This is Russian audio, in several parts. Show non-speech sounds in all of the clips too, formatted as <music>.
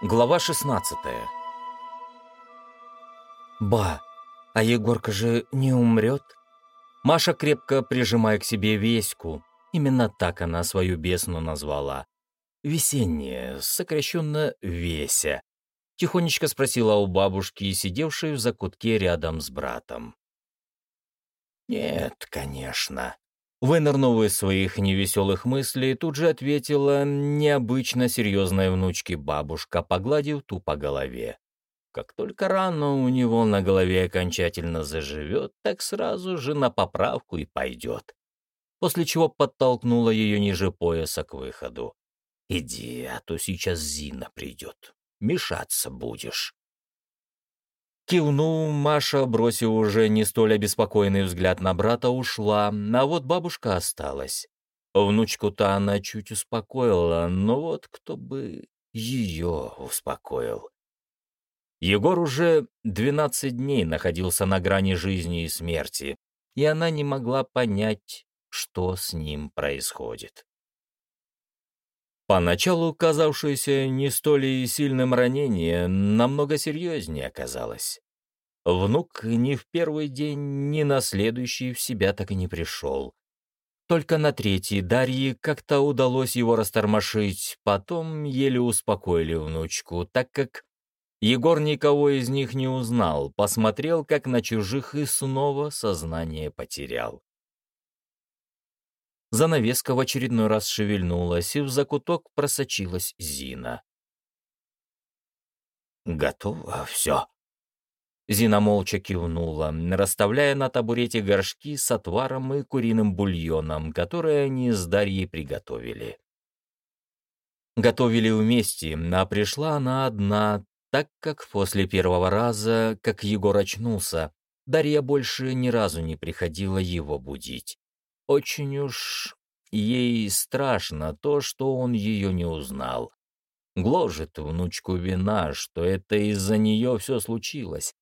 Глава 16 «Ба, а Егорка же не умрет?» Маша, крепко прижимая к себе Веську, именно так она свою бесну назвала. «Весенняя, сокращенно Веся», тихонечко спросила у бабушки, сидевшей в закутке рядом с братом. «Нет, конечно», Вынырнув из своих невеселых мыслей, тут же ответила необычно серьезной внучке бабушка, погладив ту по голове. Как только рана у него на голове окончательно заживет, так сразу же на поправку и пойдет. После чего подтолкнула ее ниже пояса к выходу. «Иди, а то сейчас Зина придет. Мешаться будешь». Кивнув, Маша, бросив уже не столь обеспокоенный взгляд на брата, ушла, а вот бабушка осталась. Внучку-то она чуть успокоила, но вот кто бы ее успокоил. Егор уже двенадцать дней находился на грани жизни и смерти, и она не могла понять, что с ним происходит. Поначалу казавшееся не столь и сильным ранение намного серьезнее оказалось. Внук ни в первый день, ни на следующий в себя так и не пришел. Только на третий Дарье как-то удалось его растормошить, потом еле успокоили внучку, так как Егор никого из них не узнал, посмотрел как на чужих и снова сознание потерял. Занавеска в очередной раз шевельнулась, и в закуток просочилась Зина. «Готово все». Зина молча кивнула, расставляя на табурете горшки с отваром и куриным бульоном, которые они с Дарьей приготовили. Готовили вместе, а пришла она одна, так как после первого раза, как Егор очнулся, Дарья больше ни разу не приходила его будить. Очень уж ей страшно то, что он ее не узнал. Гложет внучку вина, что это из-за нее все случилось.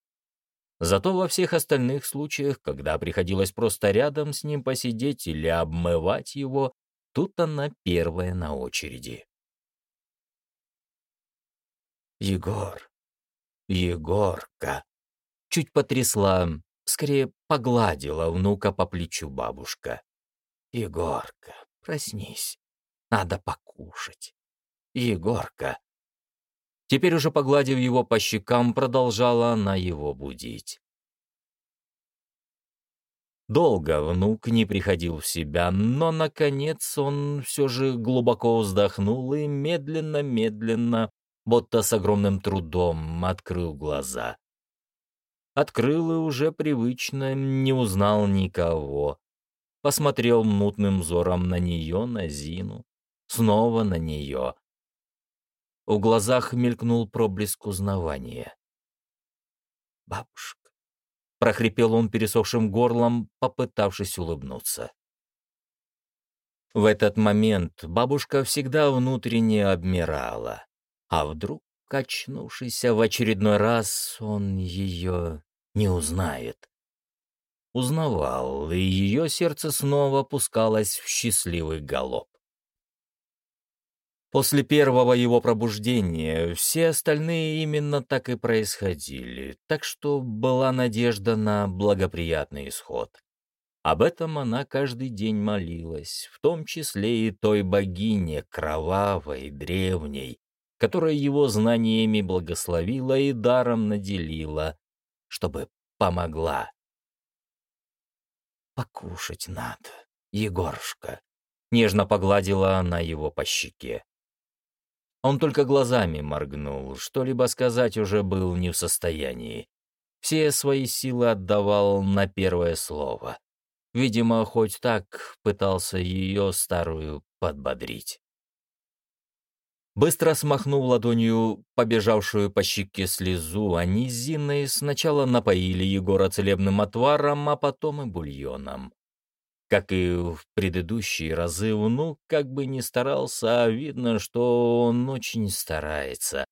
Зато во всех остальных случаях, когда приходилось просто рядом с ним посидеть или обмывать его, тут она первая на очереди. «Егор, Егорка!» Чуть потрясла, скорее погладила внука по плечу бабушка. Егорка, проснись. Надо покушать. Егорка. Теперь уже погладив его по щекам, продолжала она его будить. Долго внук не приходил в себя, но, наконец, он все же глубоко вздохнул и медленно-медленно, будто с огромным трудом, открыл глаза. Открыл и уже привычно не узнал никого посмотрел мутным взором на нее, на Зину, снова на нее. В глазах мелькнул проблеск узнавания. «Бабушка», — прохрипел он пересохшим горлом, попытавшись улыбнуться. В этот момент бабушка всегда внутренне обмирала. А вдруг, качнувшийся в очередной раз, он ее не узнает узнавал, и ее сердце снова пускалось в счастливый галоп. После первого его пробуждения все остальные именно так и происходили, так что была надежда на благоприятный исход. Об этом она каждый день молилась, в том числе и той богине, кровавой, древней, которая его знаниями благословила и даром наделила, чтобы помогла. «Покушать надо, Егорушка», — нежно погладила она его по щеке. Он только глазами моргнул, что-либо сказать уже был не в состоянии. Все свои силы отдавал на первое слово. Видимо, хоть так пытался ее старую подбодрить. Быстро смахнув ладонью побежавшую по щеке слезу, они с Зиной сначала напоили Егора целебным отваром, а потом и бульоном. Как и в предыдущие разы, внук как бы не старался, а видно, что он очень старается.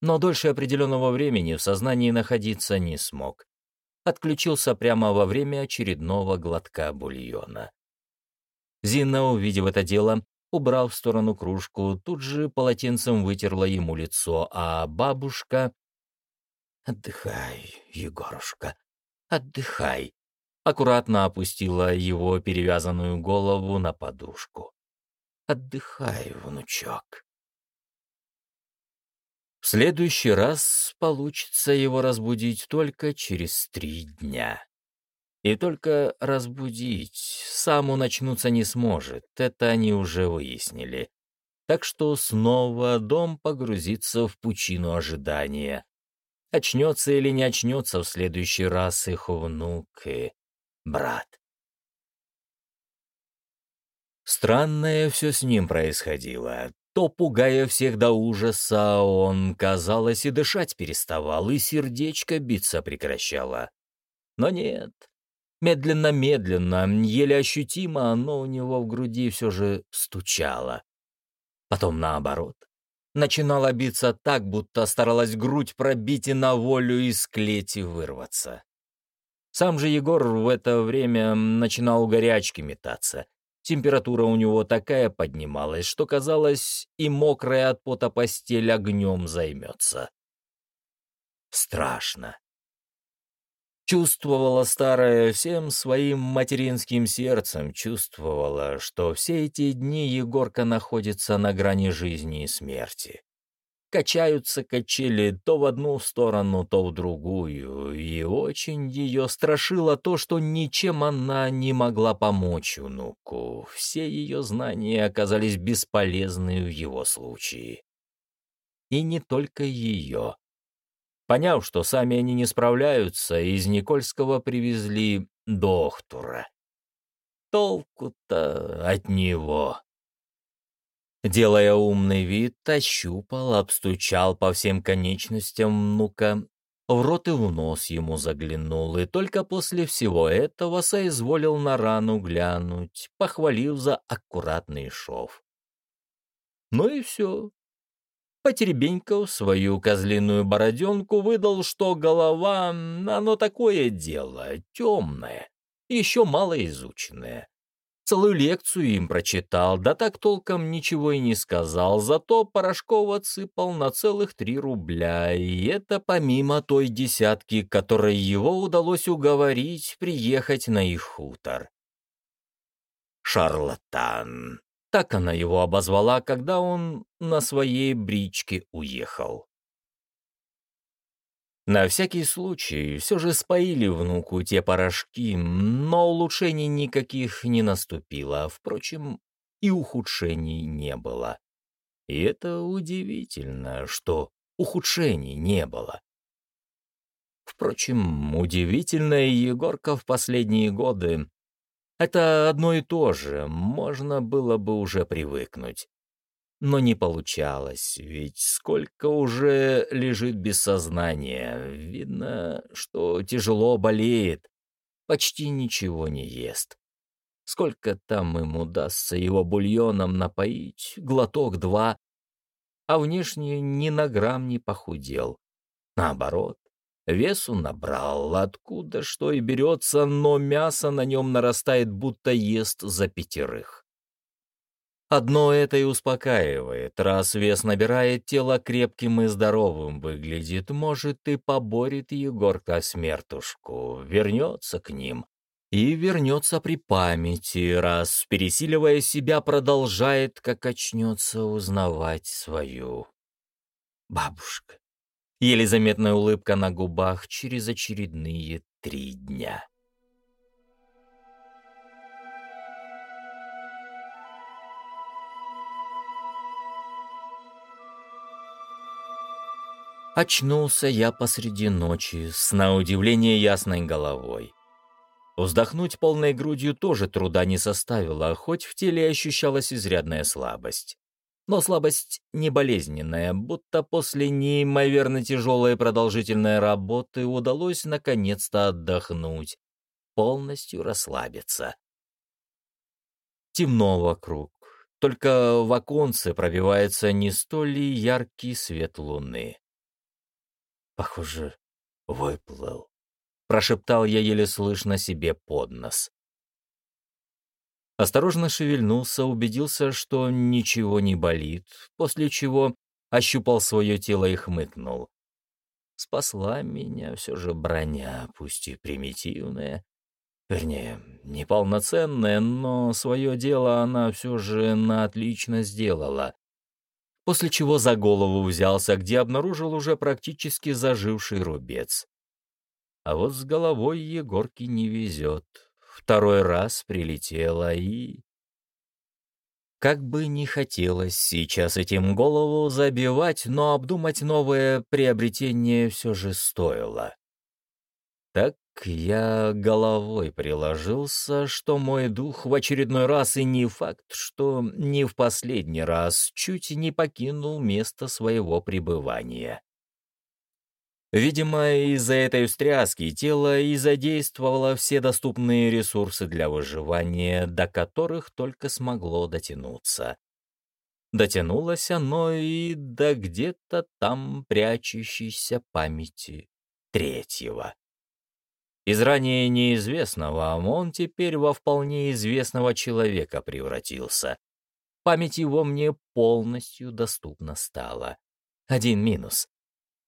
Но дольше определенного времени в сознании находиться не смог. Отключился прямо во время очередного глотка бульона. Зина, увидев это дело, убрав в сторону кружку, тут же полотенцем вытерла ему лицо, а бабушка... «Отдыхай, Егорушка, отдыхай», аккуратно опустила его перевязанную голову на подушку. «Отдыхай, внучок». В следующий раз получится его разбудить только через три дня. И только разбудить. Сам он очнуться не сможет, это они уже выяснили. Так что снова дом погрузится в пучину ожидания. Очнется или не очнется в следующий раз их внук и брат. Странное все с ним происходило. То, пугая всех до ужаса, он, казалось, и дышать переставал, и сердечко биться прекращало. Но нет, Медленно-медленно, еле ощутимо, оно у него в груди все же стучало. Потом наоборот. Начинало биться так, будто старалась грудь пробить и на волю из клети вырваться. Сам же Егор в это время начинал горячки метаться. Температура у него такая поднималась, что казалось, и мокрая от пота постель огнем займется. Страшно. Чувствовала старая всем своим материнским сердцем, чувствовала, что все эти дни Егорка находится на грани жизни и смерти. Качаются качели то в одну сторону, то в другую, и очень ее страшило то, что ничем она не могла помочь внуку. Все ее знания оказались бесполезны в его случае. И не только ее. Поняв, что сами они не справляются, из Никольского привезли доктора. Толку-то от него. Делая умный вид, ощупал, обстучал по всем конечностям внука, в рот и в нос ему заглянул, и только после всего этого соизволил на рану глянуть, похвалив за аккуратный шов. Ну и все. Потеребеньков свою козлиную бороденку выдал, что голова, оно такое дело, темное, еще мало изученное. Целую лекцию им прочитал, да так толком ничего и не сказал, зато Порошков отсыпал на целых три рубля, и это помимо той десятки, которой его удалось уговорить приехать на их хутор. Шарлатан. Так она его обозвала, когда он на своей бричке уехал. На всякий случай все же споили внуку те порошки, но улучшений никаких не наступило, впрочем, и ухудшений не было. И это удивительно, что ухудшений не было. Впрочем, удивительно Егорка в последние годы это одно и то же, можно было бы уже привыкнуть. Но не получалось, ведь сколько уже лежит без сознания. Видно, что тяжело болеет, почти ничего не ест. Сколько там им удастся его бульоном напоить, глоток-два, а внешне ни на грамм не похудел. Наоборот, Весу набрал, откуда что и берется, но мясо на нем нарастает, будто ест за пятерых. Одно это и успокаивает. Раз вес набирает, тело крепким и здоровым выглядит, может, и поборет Егорка смертушку, вернется к ним. И вернется при памяти, раз, пересиливая себя, продолжает, как очнется узнавать свою бабушка еле заметная улыбка на губах через очередные три дня. Очнулся я посреди ночи, с на удивление ясной головой. Вздохнуть полной грудью тоже труда не составило, хоть в теле ощущалась изрядная слабость но слабость не болезненная, будто после неимоверно тяжелой продолжительной работы удалось наконец-то отдохнуть, полностью расслабиться. Темно вокруг, только в оконце пробивается не столь яркий свет луны. Похоже, выплыл, прошептал я еле слышно себе под нос. Осторожно шевельнулся, убедился, что ничего не болит, после чего ощупал свое тело и хмыкнул. Спасла меня все же броня, пусть и примитивная. Вернее, неполноценная, но свое дело она все же на отлично сделала. После чего за голову взялся, где обнаружил уже практически заживший рубец. А вот с головой Егорки не везет. Второй раз прилетела и... Как бы не хотелось сейчас этим голову забивать, но обдумать новое приобретение все же стоило. Так я головой приложился, что мой дух в очередной раз, и не факт, что не в последний раз, чуть не покинул место своего пребывания. Видимо, из-за этой встряски тело и задействовало все доступные ресурсы для выживания, до которых только смогло дотянуться. Дотянулось оно и до где-то там прячущейся памяти третьего. Из ранее неизвестного он теперь во вполне известного человека превратился. Память его мне полностью доступна стала. Один минус.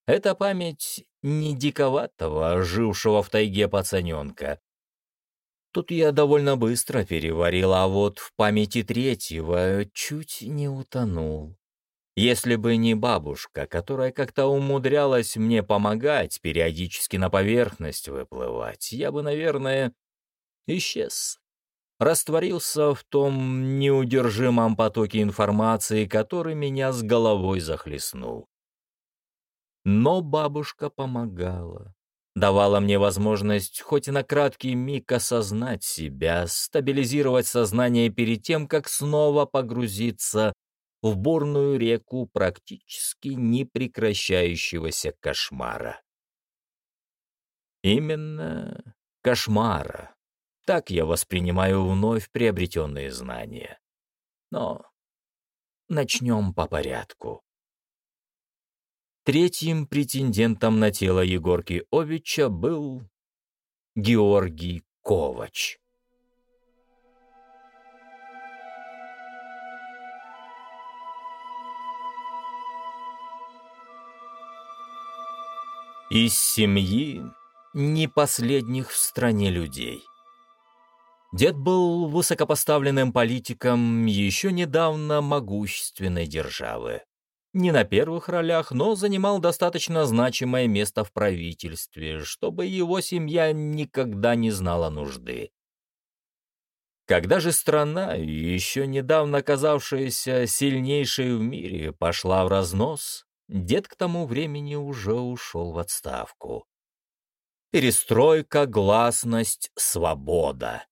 Это память не диковатого, жившего в тайге пацаненка. Тут я довольно быстро переварил, а вот в памяти третьего чуть не утонул. Если бы не бабушка, которая как-то умудрялась мне помогать периодически на поверхность выплывать, я бы, наверное, исчез. Растворился в том неудержимом потоке информации, который меня с головой захлестнул. Но бабушка помогала. Давала мне возможность хоть на краткий миг осознать себя, стабилизировать сознание перед тем, как снова погрузиться в бурную реку практически непрекращающегося кошмара. Именно кошмара. Так я воспринимаю вновь приобретенные знания. Но начнем по порядку. Третьим претендентом на тело Егорки Овича был Георгий Ковач. Из семьи не последних в стране людей. Дед был высокопоставленным политиком еще недавно могущественной державы не на первых ролях, но занимал достаточно значимое место в правительстве, чтобы его семья никогда не знала нужды. Когда же страна, еще недавно казавшаяся сильнейшей в мире, пошла в разнос, дед к тому времени уже ушел в отставку. Перестройка, гласность, свобода.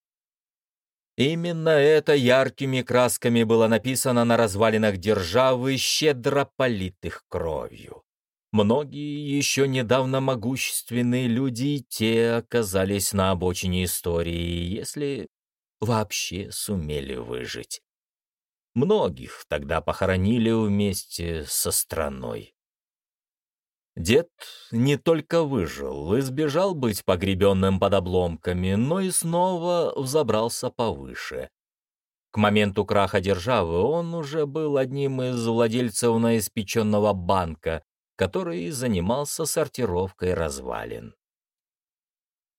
Именно это яркими красками было написано на развалинах державы, щедро политых кровью. Многие еще недавно могущественные люди и те оказались на обочине истории, если вообще сумели выжить. Многих тогда похоронили вместе со страной. Дед не только выжил, избежал быть погребенным под обломками, но и снова взобрался повыше. К моменту краха державы он уже был одним из владельцев наиспеченного банка, который занимался сортировкой развалин.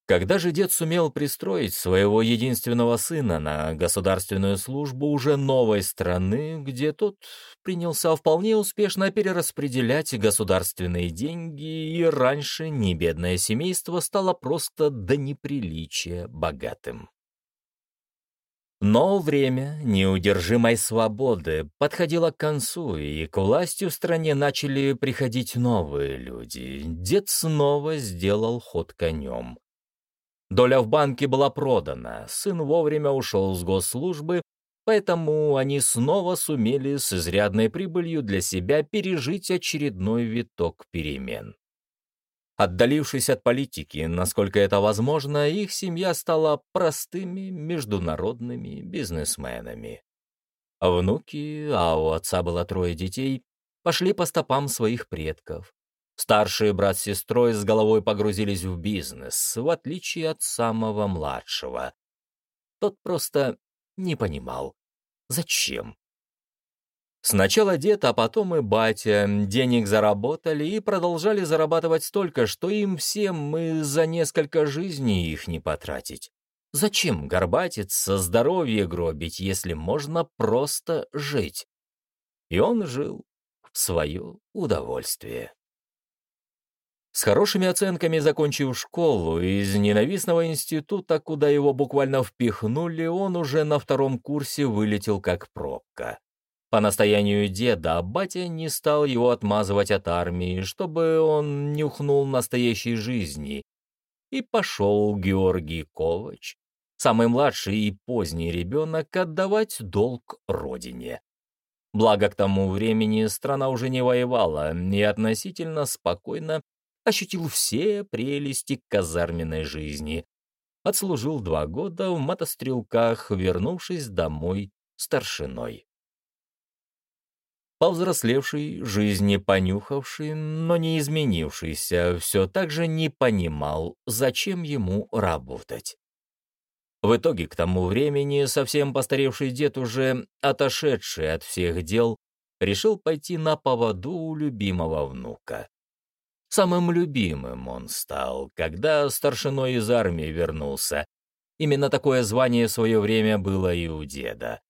Когда же дед сумел пристроить своего единственного сына на государственную службу уже новой страны, где тот принялся вполне успешно перераспределять государственные деньги, и раньше небедное семейство стало просто до неприличия богатым. Но время неудержимой свободы подходило к концу, и к власти в стране начали приходить новые люди. Дед снова сделал ход конем. Доля в банке была продана, сын вовремя ушел с госслужбы, поэтому они снова сумели с изрядной прибылью для себя пережить очередной виток перемен. Отдалившись от политики, насколько это возможно, их семья стала простыми международными бизнесменами. Внуки, а у отца было трое детей, пошли по стопам своих предков. Старший брат с сестрой с головой погрузились в бизнес, в отличие от самого младшего. Тот просто не понимал. Зачем? Сначала дед, а потом и батя денег заработали и продолжали зарабатывать столько, что им всем и за несколько жизней их не потратить. Зачем горбатиться, здоровье гробить, если можно просто жить? И он жил в свое удовольствие. С хорошими оценками закончив школу, из ненавистного института, куда его буквально впихнули, он уже на втором курсе вылетел как пробка. По настоянию деда батя не стал его отмазывать от армии, чтобы он нюхнул настоящей жизни. И пошел Георгий Ковач, самый младший и поздний ребенок, отдавать долг родине. Благо к тому времени страна уже не воевала и относительно спокойно ощутил все прелести казарменной жизни. Отслужил два года в мотострелках, вернувшись домой старшиной повзрослевший, жизни понюхавший, но не изменившийся, все так же не понимал, зачем ему работать. В итоге, к тому времени, совсем постаревший дед, уже отошедший от всех дел, решил пойти на поводу у любимого внука. Самым любимым он стал, когда старшиной из армии вернулся. Именно такое звание в свое время было и у деда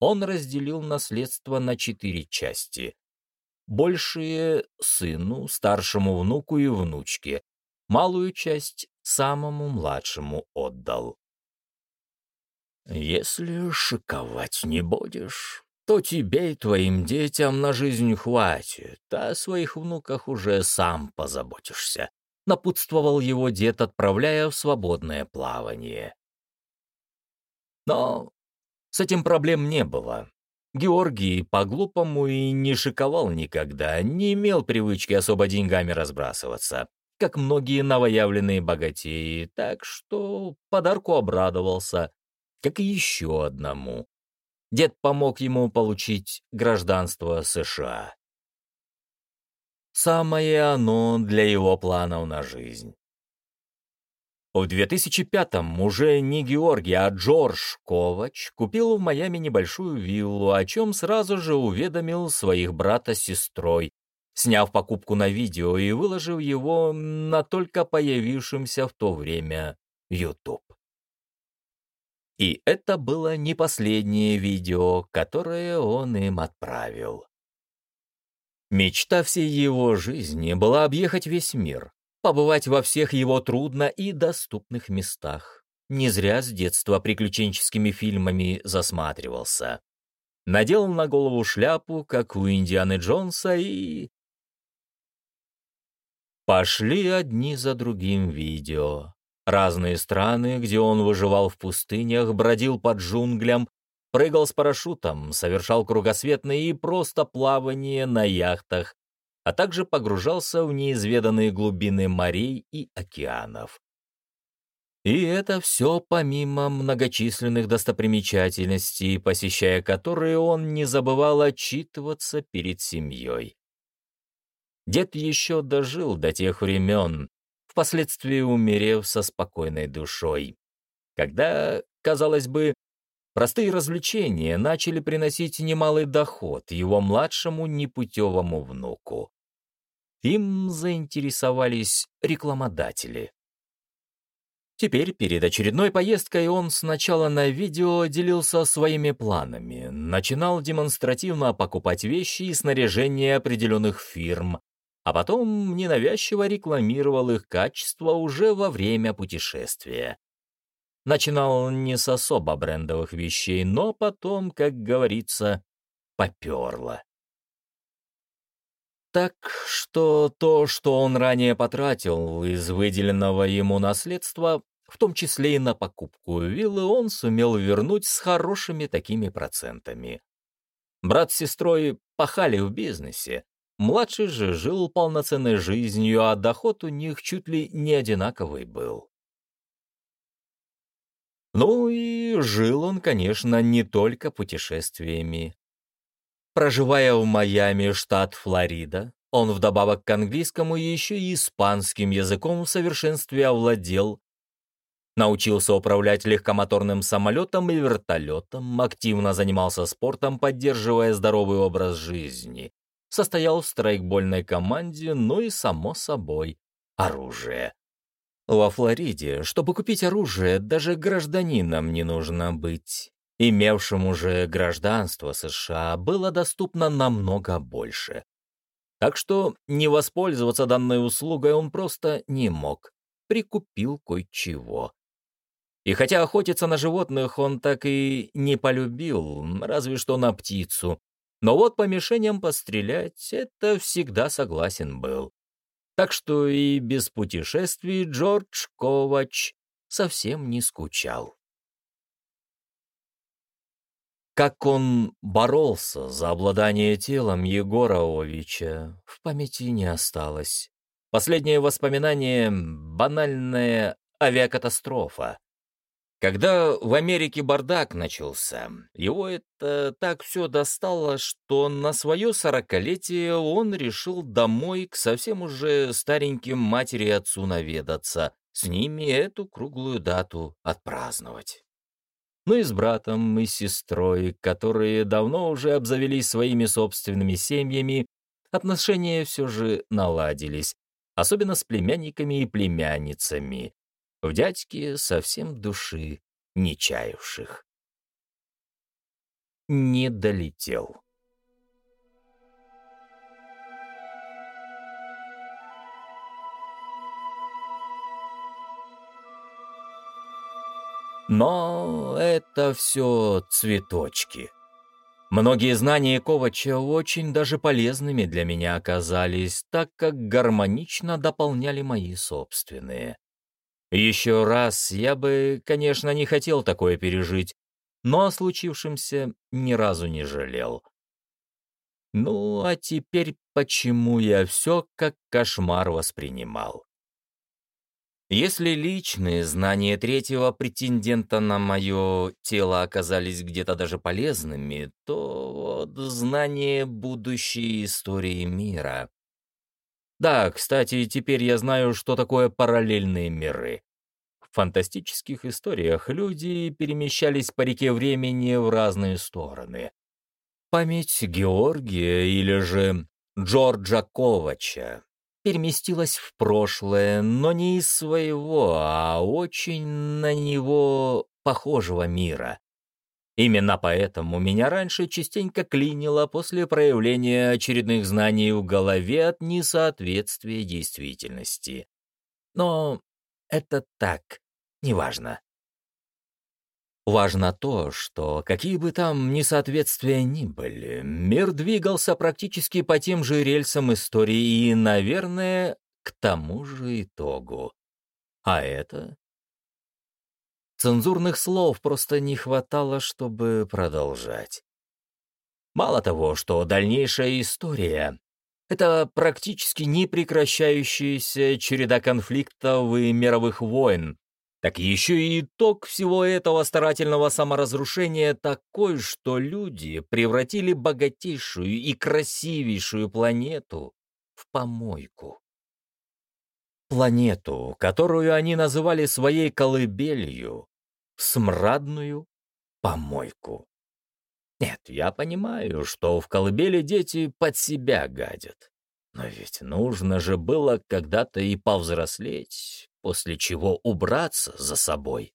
он разделил наследство на четыре части. Большие — сыну, старшему внуку и внучке. Малую часть самому младшему отдал. «Если шиковать не будешь, то тебе и твоим детям на жизнь хватит, а о своих внуках уже сам позаботишься», — напутствовал его дед, отправляя в свободное плавание. Но с этим проблем не было. Георгий по-глупому и не шиковал никогда, не имел привычки особо деньгами разбрасываться, как многие новоявленные богатеи, так что подарку обрадовался, как и еще одному. Дед помог ему получить гражданство США. Самое оно для его планов на жизнь. В 2005-м уже не Георгий, а Джордж Ковач купил в Майами небольшую виллу, о чем сразу же уведомил своих брата с сестрой, сняв покупку на видео и выложив его на только появившемся в то время YouTube. И это было не последнее видео, которое он им отправил. Мечта всей его жизни была объехать весь мир, побывать во всех его трудно и доступных местах. Не зря с детства приключенческими фильмами засматривался. Надел на голову шляпу, как у Индианы Джонса, и... Пошли одни за другим видео. Разные страны, где он выживал в пустынях, бродил под джунглям, прыгал с парашютом, совершал кругосветные и просто плавание на яхтах, а также погружался в неизведанные глубины морей и океанов. И это все помимо многочисленных достопримечательностей, посещая которые он не забывал отчитываться перед семьей. Дед еще дожил до тех времен, впоследствии умерев со спокойной душой, когда, казалось бы, простые развлечения начали приносить немалый доход его младшему непутевому внуку. Им заинтересовались рекламодатели. Теперь, перед очередной поездкой, он сначала на видео делился своими планами, начинал демонстративно покупать вещи и снаряжение определенных фирм, а потом ненавязчиво рекламировал их качество уже во время путешествия. Начинал не с особо брендовых вещей, но потом, как говорится, поперло так что то, что он ранее потратил из выделенного ему наследства, в том числе и на покупку виллы, он сумел вернуть с хорошими такими процентами. Брат с сестрой пахали в бизнесе, младший же жил полноценной жизнью, а доход у них чуть ли не одинаковый был. Ну и жил он, конечно, не только путешествиями. Проживая в Майами, штат Флорида, он вдобавок к английскому еще и испанским языком в совершенстве овладел, Научился управлять легкомоторным самолетом и вертолетом, активно занимался спортом, поддерживая здоровый образ жизни. Состоял в страйкбольной команде, ну и, само собой, оружие. Во Флориде, чтобы купить оружие, даже гражданином не нужно быть. Имевшим уже гражданство США было доступно намного больше. Так что не воспользоваться данной услугой он просто не мог. Прикупил кое-чего. И хотя охотиться на животных он так и не полюбил, разве что на птицу, но вот по мишеням пострелять — это всегда согласен был. Так что и без путешествий Джордж Ковач совсем не скучал. Как он боролся за обладание телом Егора Овича, в памяти не осталось. Последнее воспоминание — банальная авиакатастрофа. Когда в Америке бардак начался, его это так все достало, что на свое сорокалетие он решил домой к совсем уже стареньким матери и отцу наведаться, с ними эту круглую дату отпраздновать. Ну и с братом, и с сестрой, которые давно уже обзавелись своими собственными семьями, отношения все же наладились, особенно с племянниками и племянницами, в дядьке совсем души не чаявших. Не долетел. Но это все цветочки. Многие знания Ковача очень даже полезными для меня оказались, так как гармонично дополняли мои собственные. Еще раз я бы, конечно, не хотел такое пережить, но о случившемся ни разу не жалел. Ну, а теперь почему я все как кошмар воспринимал? Если личные знания третьего претендента на мое тело оказались где-то даже полезными, то вот знание будущей истории мира. Да, кстати, теперь я знаю, что такое параллельные миры. В фантастических историях люди перемещались по реке времени в разные стороны. Память Георгия или же Джорджа Ковача переместилась в прошлое, но не из своего, а очень на него похожего мира. Именно поэтому меня раньше частенько клинило после проявления очередных знаний в голове от несоответствия действительности. Но это так, неважно. Важно то, что, какие бы там несоответствия ни были, мир двигался практически по тем же рельсам истории и, наверное, к тому же итогу. А это Цензурных слов просто не хватало, чтобы продолжать. Мало того, что дальнейшая история — это практически непрекращающаяся череда конфликтов и мировых войн, так еще и итог всего этого старательного саморазрушения такой, что люди превратили богатейшую и красивейшую планету в помойку. Планету, которую они называли своей колыбелью, смрадную помойку. Нет, я понимаю, что в колыбели дети под себя гадят. Но ведь нужно же было когда-то и повзрослеть, после чего убраться за собой.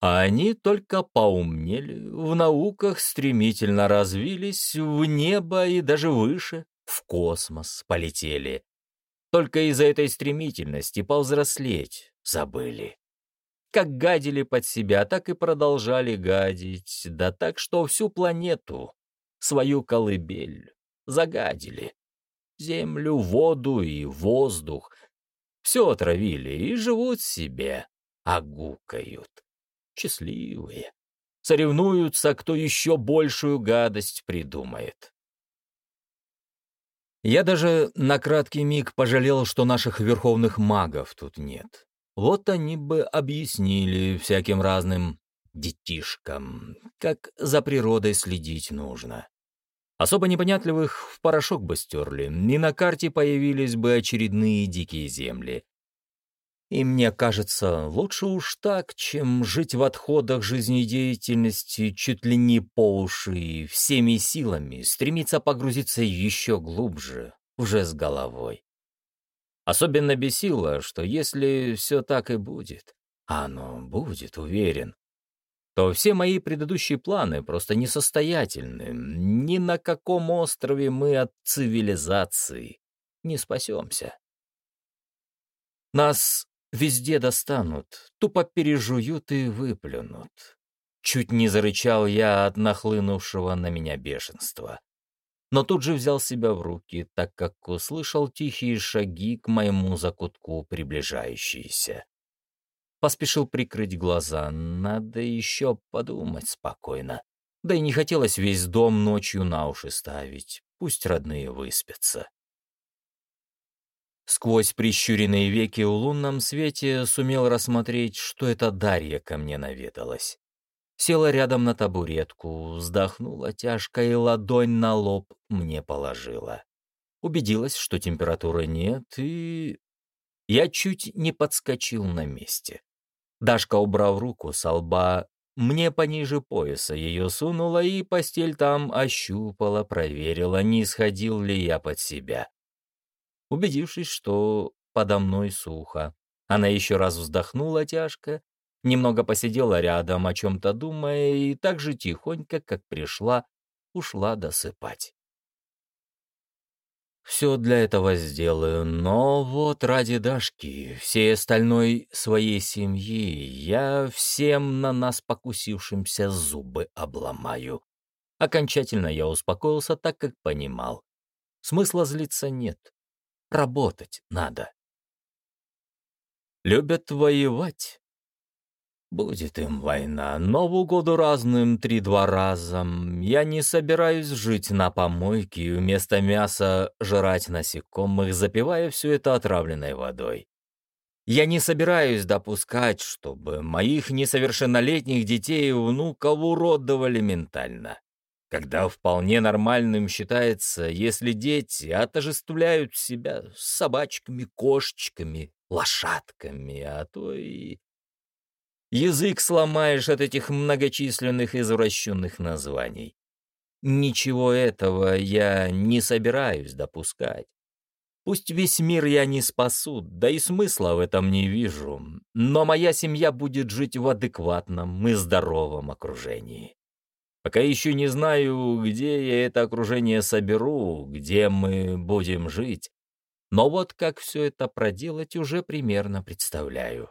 А они только поумнели, в науках стремительно развились, в небо и даже выше, в космос полетели. Только из-за этой стремительности повзрослеть забыли. Как гадили под себя, так и продолжали гадить, да так, что всю планету, свою колыбель, загадили. Землю, воду и воздух. Все отравили и живут себе, а гукают. Счастливые. Соревнуются, кто еще большую гадость придумает. Я даже на краткий миг пожалел, что наших верховных магов тут нет. Вот они бы объяснили всяким разным детишкам, как за природой следить нужно. Особо непонятливых в порошок бы стерли, и на карте появились бы очередные дикие земли. И мне кажется, лучше уж так, чем жить в отходах жизнедеятельности чуть ли не по уши и всеми силами стремиться погрузиться еще глубже, уже с головой. Особенно бесило, что если все так и будет, а оно будет, уверен, то все мои предыдущие планы просто несостоятельны. Ни на каком острове мы от цивилизации не спасемся. Нас Везде достанут, тупо пережуют и выплюнут. Чуть не зарычал я от нахлынувшего на меня бешенства. Но тут же взял себя в руки, так как услышал тихие шаги к моему закутку приближающиеся. Поспешил прикрыть глаза, надо еще подумать спокойно. Да и не хотелось весь дом ночью на уши ставить, пусть родные выспятся. Сквозь прищуренные веки в лунном свете сумел рассмотреть, что это Дарья ко мне наведалась. Села рядом на табуретку, вздохнула тяжко и ладонь на лоб мне положила. Убедилась, что температуры нет, и... Я чуть не подскочил на месте. Дашка, убрав руку со лба, мне пониже пояса ее сунула и постель там ощупала, проверила, не сходил ли я под себя. Убедившись, что подо мной сухо, она еще раз вздохнула тяжко, немного посидела рядом, о чем-то думая, и так же тихонько, как пришла, ушла досыпать. Все для этого сделаю, но вот ради Дашки, всей остальной своей семьи, я всем на нас покусившимся зубы обломаю. Окончательно я успокоился, так как понимал. Смысла злиться нет. Работать надо. Любят воевать. Будет им война, но в угоду разным три-два раза. Я не собираюсь жить на помойке и вместо мяса жрать насекомых, запивая все это отравленной водой. Я не собираюсь допускать, чтобы моих несовершеннолетних детей и внуков уродовали ментально когда вполне нормальным считается, если дети отожествляют себя с собачками, кошечками, лошадками, а то и... Язык сломаешь от этих многочисленных извращенных названий. Ничего этого я не собираюсь допускать. Пусть весь мир я не спасу, да и смысла в этом не вижу, но моя семья будет жить в адекватном и здоровом окружении. Пока еще не знаю, где я это окружение соберу, где мы будем жить. Но вот как все это проделать уже примерно представляю.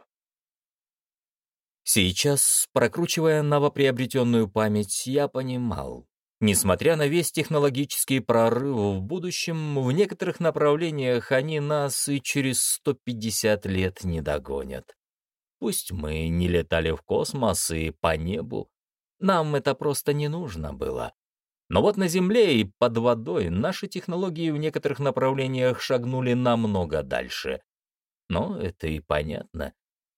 Сейчас, прокручивая новоприобретенную память, я понимал, несмотря на весь технологический прорыв в будущем, в некоторых направлениях они нас и через 150 лет не догонят. Пусть мы не летали в космос и по небу, нам это просто не нужно было. Но вот на Земле и под водой наши технологии в некоторых направлениях шагнули намного дальше. Но это и понятно.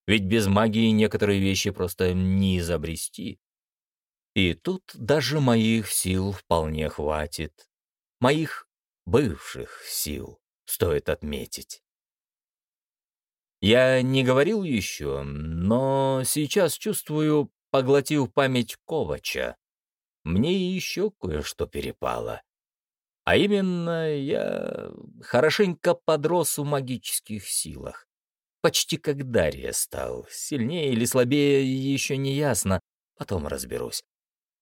Ведь без магии некоторые вещи просто не изобрести. И тут даже моих сил вполне хватит. Моих бывших сил, стоит отметить. Я не говорил еще, но сейчас чувствую поглотив память Ковача, мне еще кое-что перепало. А именно, я хорошенько подрос в магических силах. Почти как Дарья стал. Сильнее или слабее еще не ясно, потом разберусь.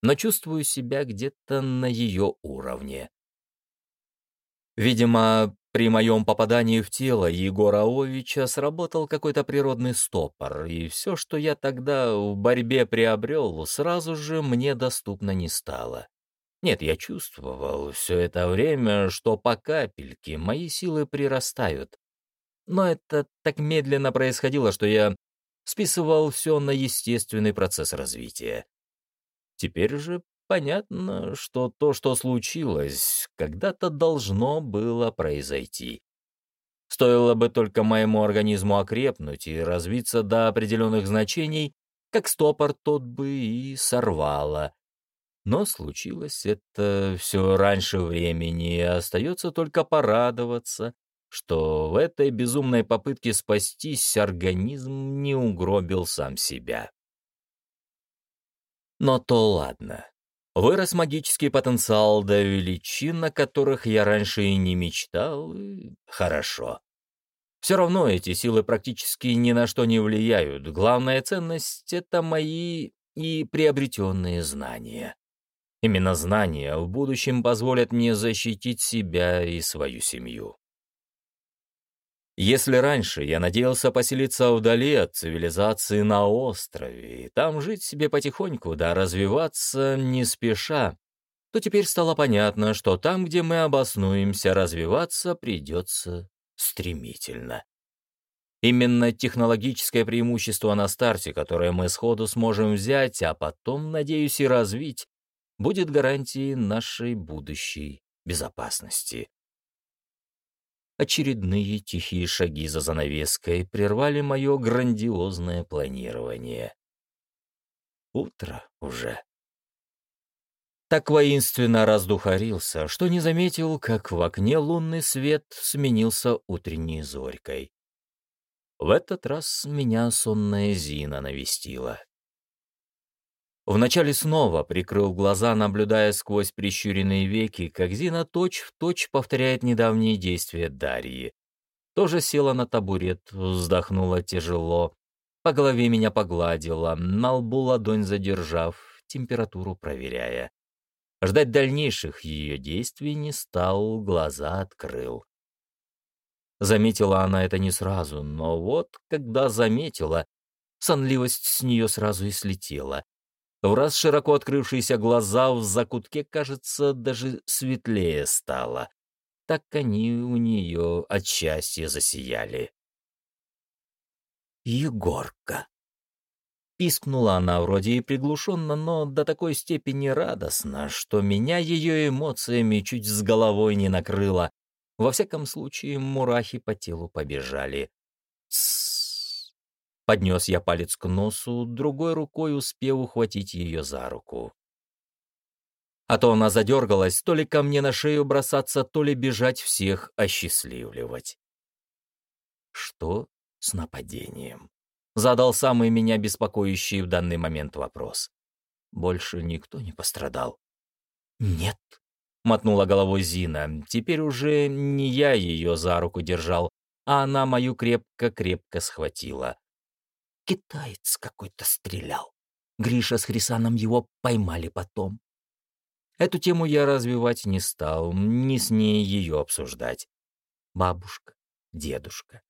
Но чувствую себя где-то на ее уровне. Видимо, при моем попадании в тело Егора Овича сработал какой-то природный стопор, и все, что я тогда в борьбе приобрел, сразу же мне доступно не стало. Нет, я чувствовал все это время, что по капельке мои силы прирастают. Но это так медленно происходило, что я списывал все на естественный процесс развития. Теперь же Понятно, что то, что случилось, когда-то должно было произойти. Стоило бы только моему организму окрепнуть и развиться до определенных значений, как стопор тот бы и сорвало. Но случилось это все раньше времени, и остается только порадоваться, что в этой безумной попытке спастись организм не угробил сам себя. Но то ладно. Вырос магический потенциал до величин, на которых я раньше и не мечтал, и хорошо. Все равно эти силы практически ни на что не влияют. Главная ценность — это мои и приобретенные знания. Именно знания в будущем позволят мне защитить себя и свою семью. Если раньше я надеялся поселиться вдали от цивилизации на острове и там жить себе потихоньку, да развиваться не спеша, то теперь стало понятно, что там, где мы обоснуемся, развиваться придется стремительно. Именно технологическое преимущество на старте, которое мы сходу сможем взять, а потом, надеюсь, и развить, будет гарантией нашей будущей безопасности. Очередные тихие шаги за занавеской прервали мое грандиозное планирование. Утро уже. Так воинственно раздухарился, что не заметил, как в окне лунный свет сменился утренней зорькой. В этот раз меня сонная Зина навестила. Вначале снова прикрыл глаза, наблюдая сквозь прищуренные веки, как Зина точь-в-точь точь повторяет недавние действия Дарьи. Тоже села на табурет, вздохнула тяжело, по голове меня погладила, на лбу ладонь задержав, температуру проверяя. Ждать дальнейших ее действий не стал, глаза открыл. Заметила она это не сразу, но вот, когда заметила, сонливость с нее сразу и слетела — в раз широко открывшиеся глаза в закутке, кажется, даже светлее стало. Так они у нее от счастья засияли. «Егорка!» Пискнула она вроде и приглушенно, но до такой степени радостно, что меня ее эмоциями чуть с головой не накрыло. Во всяком случае, мурахи по телу побежали. «Тссс!» Поднес я палец к носу, другой рукой успел ухватить ее за руку. А то она задергалась, то ли ко мне на шею бросаться, то ли бежать всех осчастливливать. Что с нападением? Задал самый меня беспокоящий в данный момент вопрос. Больше никто не пострадал. Нет, мотнула головой Зина. Теперь уже не я ее за руку держал, а она мою крепко-крепко схватила. Китаец какой-то стрелял. Гриша с Хрисаном его поймали потом. Эту тему я развивать не стал, ни с ней ее обсуждать. Бабушка, дедушка.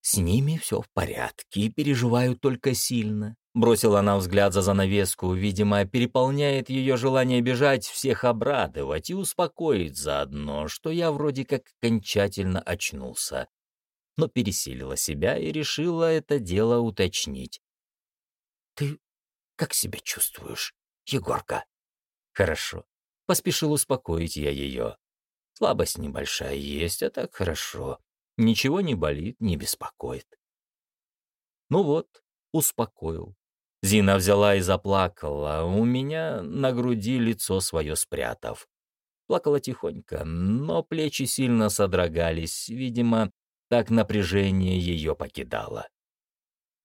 С ними все в порядке переживаю только сильно. Бросила она взгляд за занавеску, видимо, переполняет ее желание бежать, всех обрадовать и успокоить заодно, что я вроде как окончательно очнулся но пересилила себя и решила это дело уточнить. «Ты как себя чувствуешь, Егорка?» «Хорошо». Поспешил успокоить я ее. Слабость небольшая есть, а так хорошо. Ничего не болит, не беспокоит. Ну вот, успокоил. Зина взяла и заплакала, у меня на груди лицо свое спрятав. Плакала тихонько, но плечи сильно содрогались, видимо, так напряжение ее покидало.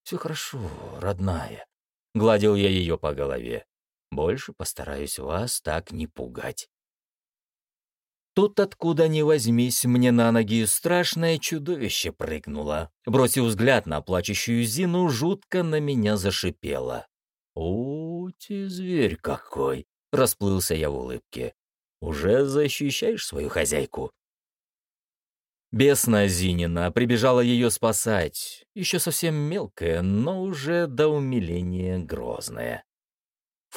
«Все хорошо, родная», — гладил я ее по голове. «Больше постараюсь вас так не пугать». Тут, откуда ни возьмись, мне на ноги страшное чудовище прыгнуло. Бросив взгляд на плачущую Зину, жутко на меня зашипело. «У, ты зверь какой!» — расплылся я в улыбке. «Уже защищаешь свою хозяйку?» Бесна Зинина прибежала ее спасать, еще совсем мелкая, но уже до умиления грозная.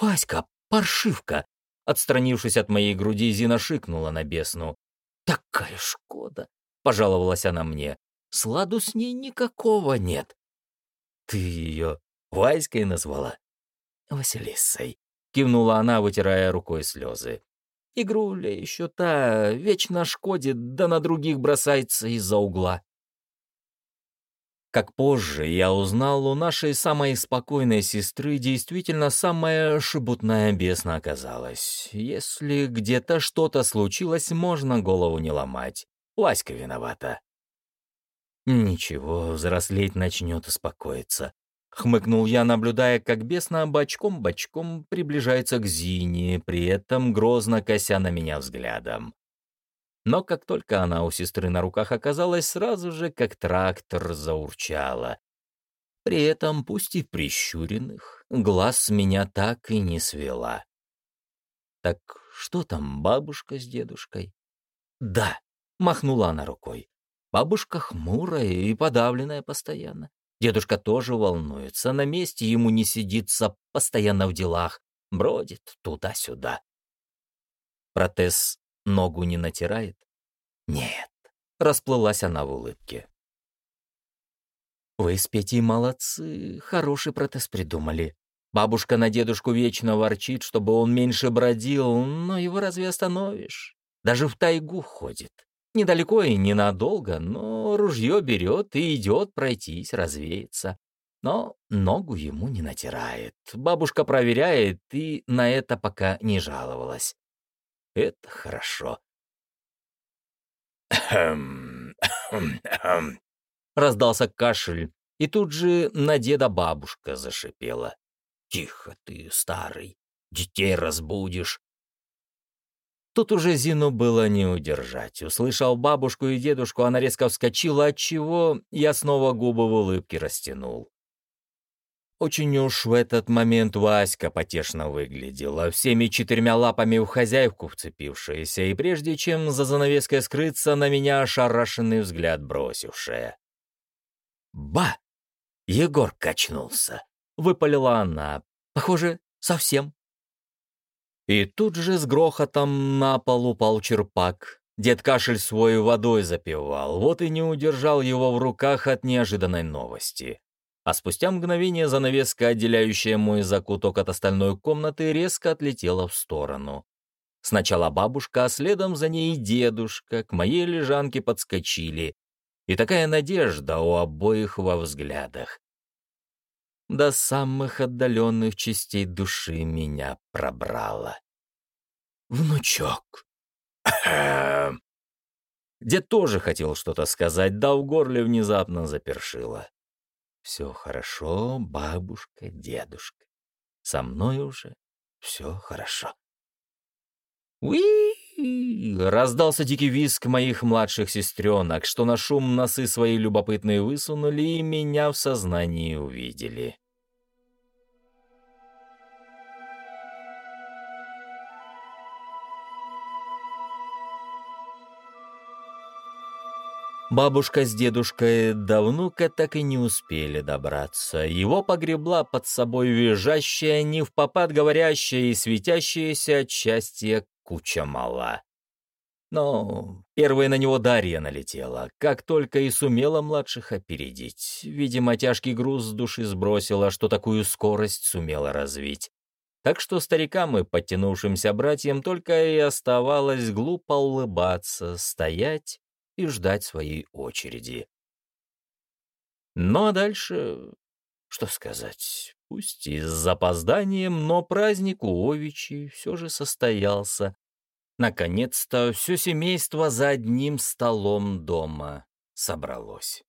«Васька, паршивка!» Отстранившись от моей груди, Зина шикнула на бесну. «Такая шкода!» — пожаловалась она мне. «Сладу с ней никакого нет». «Ты ее Васькой назвала?» «Василисой», — кивнула она, вытирая рукой слезы. Игруля еще та вечно шкодит, да на других бросается из-за угла. Как позже я узнал, у нашей самой спокойной сестры действительно самая шебутная бесна оказалась. Если где-то что-то случилось, можно голову не ломать. Васька виновата. Ничего, взрослеть начнет успокоиться. Хмыкнул я, наблюдая, как бесно бочком-бочком приближается к Зине, при этом грозно кося на меня взглядом. Но как только она у сестры на руках оказалась, сразу же как трактор заурчала. При этом, пусть и прищуренных, глаз меня так и не свела. «Так что там бабушка с дедушкой?» «Да», — махнула она рукой. Бабушка хмурая и подавленная постоянно. Дедушка тоже волнуется, на месте ему не сидится, постоянно в делах, бродит туда-сюда. Протез ногу не натирает? Нет, расплылась она в улыбке. Вы с Петей молодцы, хороший протез придумали. Бабушка на дедушку вечно ворчит, чтобы он меньше бродил, но его разве остановишь? Даже в тайгу ходит. Недалеко и ненадолго, но ружье берет и идет пройтись, развеяться. Но ногу ему не натирает. Бабушка проверяет и на это пока не жаловалась. Это хорошо. Раздался кашель, и тут же на деда бабушка зашипела. «Тихо ты, старый, детей разбудишь. Тут уже Зину было не удержать. Услышал бабушку и дедушку, она резко вскочила, отчего я снова губы в улыбке растянул. Очень уж в этот момент Васька потешно выглядела, всеми четырьмя лапами в хозяйку вцепившаяся, и прежде чем за занавеской скрыться, на меня ошарашенный взгляд бросившая. «Ба!» Егор качнулся. Выпалила она. Похоже, совсем. И тут же с грохотом на пол упал черпак. Дед кашель свой водой запивал, вот и не удержал его в руках от неожиданной новости. А спустя мгновение занавеска, отделяющая мой закуток от остальной комнаты, резко отлетела в сторону. Сначала бабушка, а следом за ней дедушка к моей лежанке подскочили. И такая надежда у обоих во взглядах. До самых отдаленных частей души меня пробрало. «Внучок!» <clears throat> Дед тоже хотел что-то сказать, да в горле внезапно запершило. «Все хорошо, бабушка, дедушка. Со мной уже все хорошо». «Уи!» — раздался дикий визг моих младших сестренок, что на шум носы свои любопытные высунули и меня в сознании увидели. Бабушка с дедушкой до внука так и не успели добраться. Его погребла под собой визжащая, не в попад говорящая и светящаяся от счастья куча мала. Но первой на него Дарья налетела, как только и сумела младших опередить. Видимо, тяжкий груз с души сбросила, что такую скорость сумела развить. Так что старикам и подтянувшимся братьям только и оставалось глупо улыбаться, стоять и ждать своей очереди. Ну а дальше, что сказать, пусть и с запозданием, но праздник у Овичи все же состоялся. Наконец-то все семейство за одним столом дома собралось.